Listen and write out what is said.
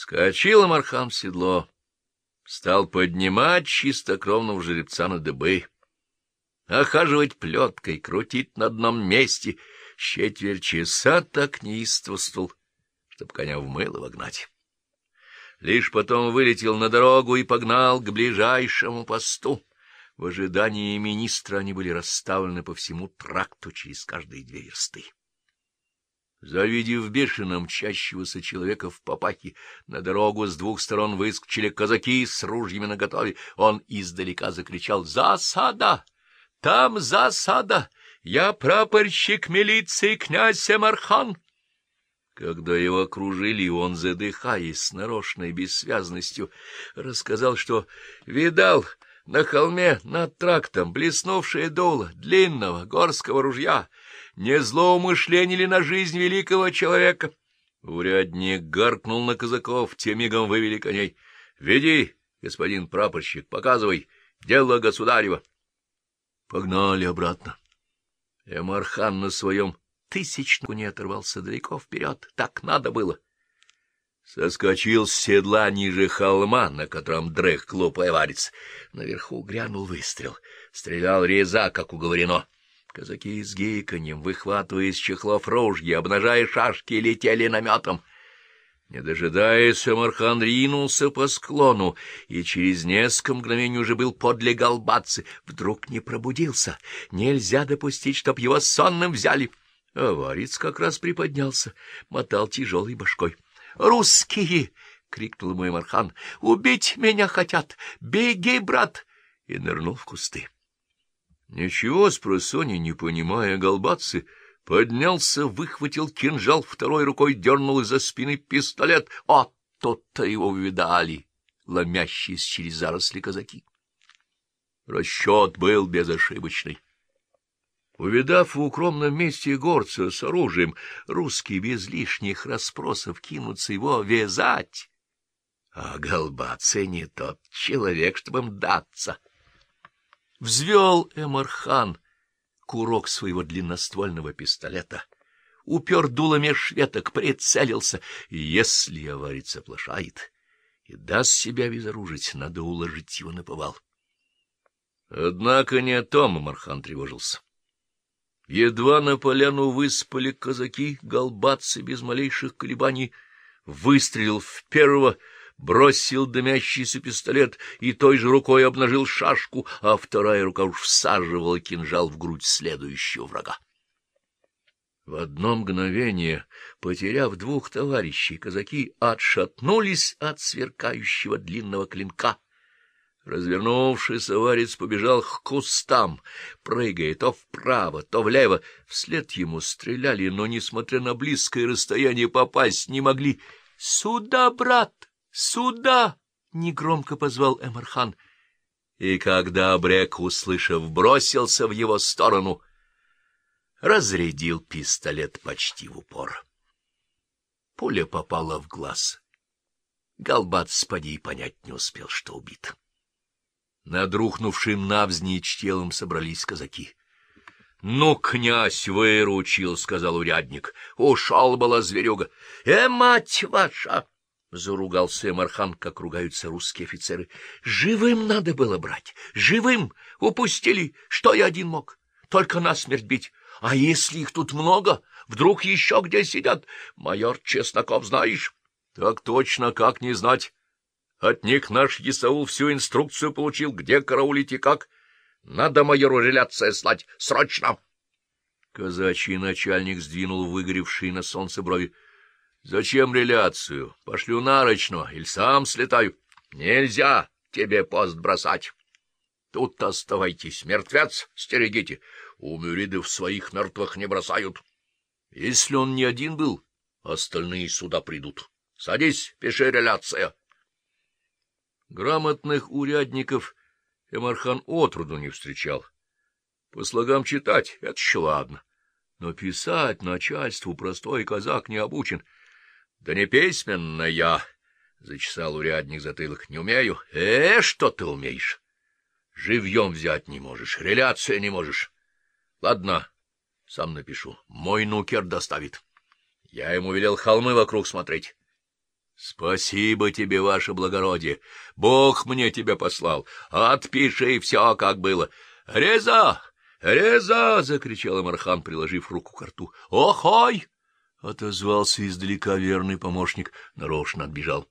Скочил Амархан в седло, стал поднимать чистокровного жеребца на дыбы, охаживать плеткой, крутить на одном месте, четверть часа так неистовствовал, чтоб коня в мыло вогнать. Лишь потом вылетел на дорогу и погнал к ближайшему посту. В ожидании министра они были расставлены по всему тракту через каждые две версты. Завидев бешено мчащегося человека в папахе, на дорогу с двух сторон выскочили казаки с ружьями наготове. Он издалека закричал «Засада! Там засада! Я прапорщик милиции князь Эмархан!» Когда его окружили, он, задыхаясь с нарочной бессвязностью, рассказал, что видал на холме над трактом блеснувшее дуло длинного горского ружья, не злоумышление ли на жизнь великого человека? Урядник гаркнул на казаков, те мигом вывели коней. — Веди, господин прапорщик, показывай, дело государева. Погнали обратно. Эмархан на своем тысячнику не оторвался далеко вперед. Так надо было. Соскочил с седла ниже холма, на котором дрех глупый варец. Наверху грянул выстрел. Стрелял реза, как уговорено. Казаки с гейканьем, выхватывая из чехлов ружья, обнажая шашки, летели наметом. Не дожидаясь, Амархан ринулся по склону, и через несколько мгновений уже был подле Галбацы. Вдруг не пробудился. Нельзя допустить, чтоб его сонным взяли. Аварец как раз приподнялся, мотал тяжелой башкой. «Русские!» — крикнул мой Мархан. «Убить меня хотят! Беги, брат!» И нырнул в кусты. Ничего с просони, не понимая голбацы, поднялся, выхватил кинжал, второй рукой дернул из-за спины пистолет. А тот-то его видали, ломящиеся через заросли казаки. Расчет был безошибочный. Увидав в укромном месте горца с оружием, русские без лишних расспросов кинутся его вязать. А Голбаце не тот человек, чтобы им даться. Взвел Эмархан курок своего длинноствольного пистолета, упер дуло меж веток, прицелился. Если аварец оплошает и даст себя безоружить, надо уложить его на повал. Однако не о том Эмархан тревожился. Едва на поляну выспали казаки, голбатцы без малейших колебаний выстрелил в первого, бросил дымящийся пистолет и той же рукой обнажил шашку, а вторая рука уж всаживала кинжал в грудь следующего врага. В одно мгновение, потеряв двух товарищей, казаки отшатнулись от сверкающего длинного клинка — Развернувшись, аварец побежал к кустам, прыгая то вправо, то влево. Вслед ему стреляли, но, несмотря на близкое расстояние, попасть не могли. — Сюда, брат, сюда! — негромко позвал Эмархан. И когда Брек, услышав, бросился в его сторону, разрядил пистолет почти в упор. Пуля попала в глаз. Галбат, спади, понять не успел, что убит. Над рухнувшим навзничь телом собрались казаки. — Ну, князь выручил, — сказал урядник. — Ушел была зверюга. — Э, мать ваша! — заругался Эмархан, как ругаются русские офицеры. — Живым надо было брать, живым! Упустили, что я один мог. Только насмерть бить. А если их тут много, вдруг еще где сидят? Майор Чесноков знаешь? — Так точно, как не знать. От них наш Исаул всю инструкцию получил, где караулить и как. Надо майору реляция слать. Срочно! Казачий начальник сдвинул выгоревшие на солнце брови. — Зачем реляцию? Пошлю нарочно или сам слетаю. — Нельзя тебе пост бросать. Тут оставайтесь, мертвец, стерегите. У мюридов своих мертвых не бросают. Если он не один был, остальные сюда придут. Садись, пиши реляция. Грамотных урядников Эмархан отроду не встречал. По слогам читать — это еще ладно. Но писать начальству простой казак не обучен. — Да не письменная, — зачесал урядник затылок, — не умею. — Э, что ты умеешь? Живьем взять не можешь, реляция не можешь. Ладно, сам напишу. Мой нукер доставит. Я ему велел холмы вокруг смотреть. Спасибо тебе, ваше благородие. Бог мне тебя послал. Отпиши все, как было. Реза! Реза! — закричал Мархан, приложив руку к рту. Охой! — отозвался издалека верный помощник, нарочно отбежал.